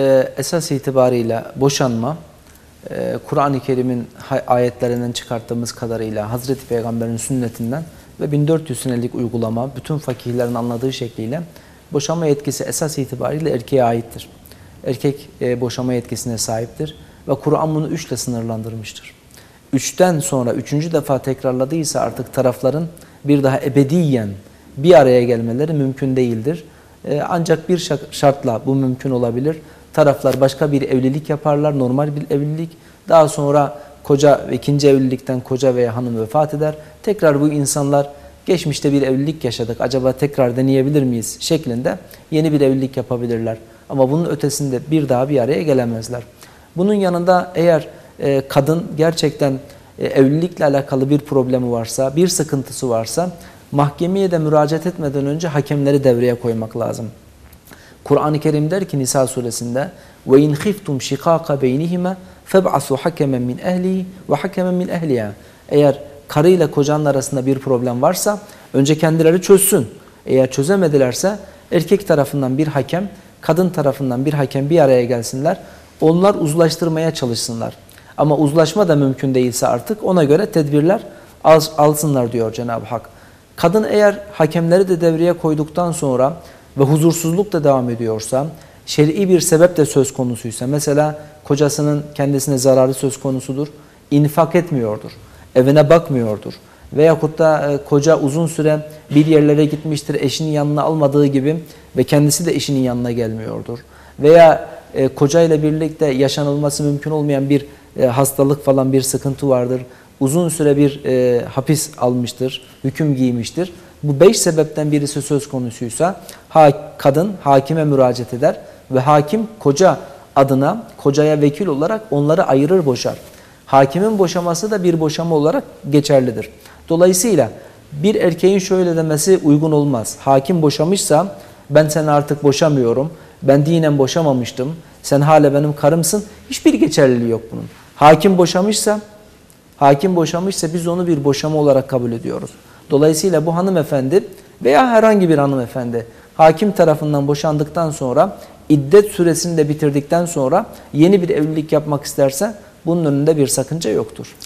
Ee, esas itibariyle boşanma, e, Kur'an-ı Kerim'in ayetlerinden çıkarttığımız kadarıyla Hazreti Peygamber'in sünnetinden ve 1400 senelik uygulama bütün fakihlerin anladığı şekliyle boşanma yetkisi esas itibariyle erkeğe aittir. Erkek e, boşanma yetkisine sahiptir ve Kur'an bunu üçle sınırlandırmıştır. Üçten sonra üçüncü defa tekrarladıysa artık tarafların bir daha ebediyen bir araya gelmeleri mümkün değildir. Ee, Ancak bir şartla bu mümkün olabilir. Taraflar başka bir evlilik yaparlar, normal bir evlilik. Daha sonra koca ve ikinci evlilikten koca veya hanım vefat eder. Tekrar bu insanlar geçmişte bir evlilik yaşadık, acaba tekrar deneyebilir miyiz şeklinde yeni bir evlilik yapabilirler. Ama bunun ötesinde bir daha bir araya gelemezler. Bunun yanında eğer e, kadın gerçekten e, evlilikle alakalı bir problemi varsa, bir sıkıntısı varsa mahkemeye de müracaat etmeden önce hakemleri devreye koymak lazım. Kur'an-ı Kerim der ki Nisa suresinde ve in khiftum shikaka beynihima feb'asu hakemen min ehlihi ve hakemen min ehliha. Eğer karıyla kocanın arasında bir problem varsa önce kendileri çözsün. Eğer çözemedilerse erkek tarafından bir hakem, kadın tarafından bir hakem bir araya gelsinler. Onlar uzlaştırmaya çalışsınlar. Ama uzlaşma da mümkün değilse artık ona göre tedbirler al- alsınlar diyor Cenab-ı Hak. Kadın eğer hakemleri de devreye koyduktan sonra ve huzursuzluk da devam ediyorsa, şer'i bir sebep de söz konusuysa, mesela kocasının kendisine zararı söz konusudur, infak etmiyordur, evine bakmıyordur veyahut da e, koca uzun süre bir yerlere gitmiştir, eşinin yanına almadığı gibi ve kendisi de eşinin yanına gelmiyordur. Veya e, koca ile birlikte yaşanılması mümkün olmayan bir e, hastalık falan bir sıkıntı vardır uzun süre bir e, hapis almıştır, hüküm giymiştir. Bu beş sebepten birisi söz konusuysa kadın hakime müracaat eder ve hakim koca adına kocaya vekil olarak onları ayırır boşar. Hakimin boşaması da bir boşama olarak geçerlidir. Dolayısıyla bir erkeğin şöyle demesi uygun olmaz. Hakim boşamışsa ben seni artık boşamıyorum, ben dinen boşamamıştım, sen hala benim karımsın. Hiçbir geçerliliği yok bunun. Hakim boşamışsa Hakim boşamışsa biz onu bir boşama olarak kabul ediyoruz. Dolayısıyla bu hanımefendi veya herhangi bir hanımefendi hakim tarafından boşandıktan sonra iddet süresini de bitirdikten sonra yeni bir evlilik yapmak isterse bunun önünde bir sakınca yoktur.